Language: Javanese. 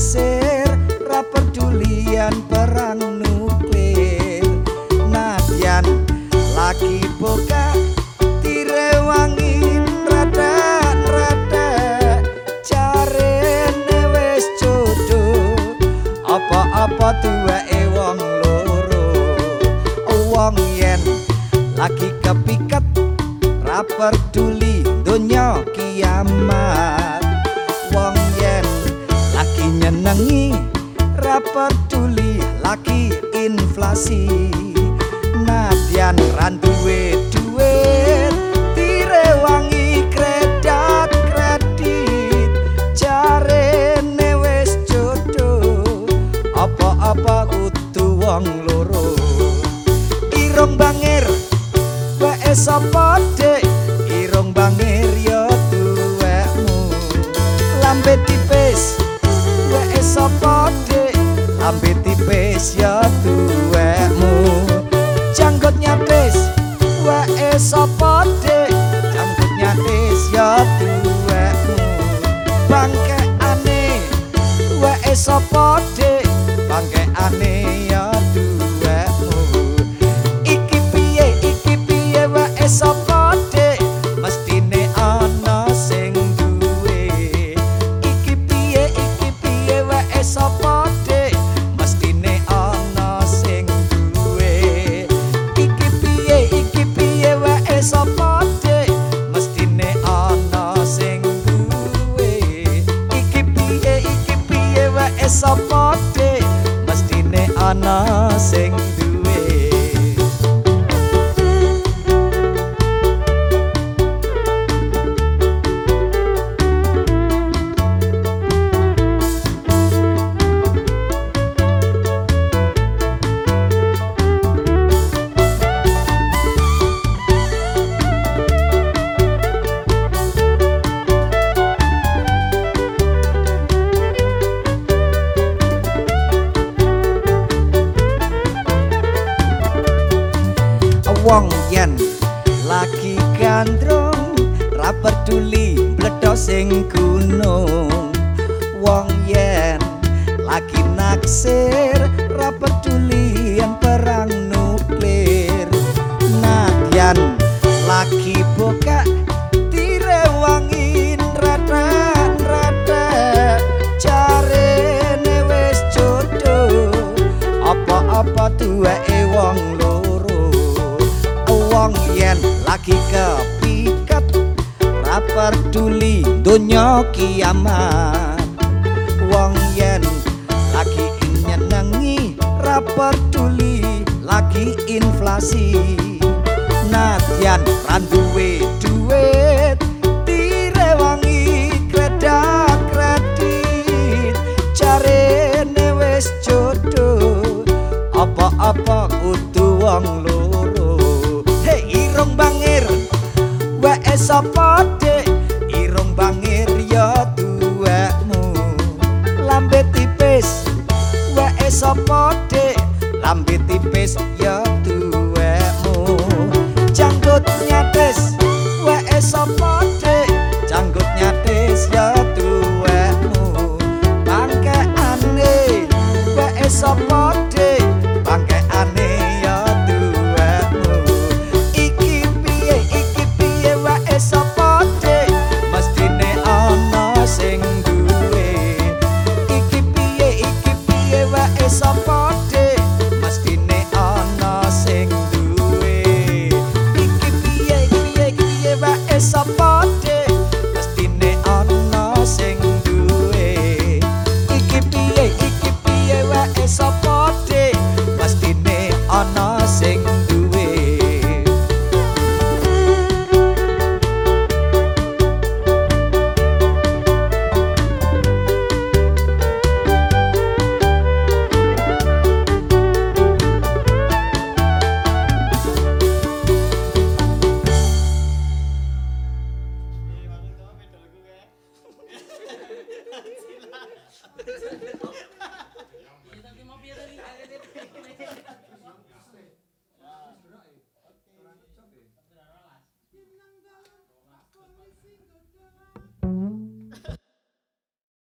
naksir ra pedulian perang nuklir. Nadyan lagi boga apa-apa tuweke wong loro. Wong yen lagi kepiket ra peduli donya kiamat nyenengi ra peduli lagi inflasi. Nadyan randuwe duit direwangi kredit kredit. Jarene wis jodoh apa-apa kudu wong loro. Irung bangir wae sapa dek? Irung bangir ya duwekmu. Lambe tipis sapa dek lambe tipis ya duwekmu. Janggut nyatis wae sapa dek sapa dek mestine ana sing wong yen. Lagi gandrung ra peduli bledok sing gunung. Wong yen lagi naksir ra peduli peduli donya kiamat. Wong yen lagi nyenengi ra peduli lagi inflasi. Nadyan randuwe duit direwangi kredit. Kredit jarene wis jodoh apa-apa kudu wong loro. Hey irung bangir wae sapa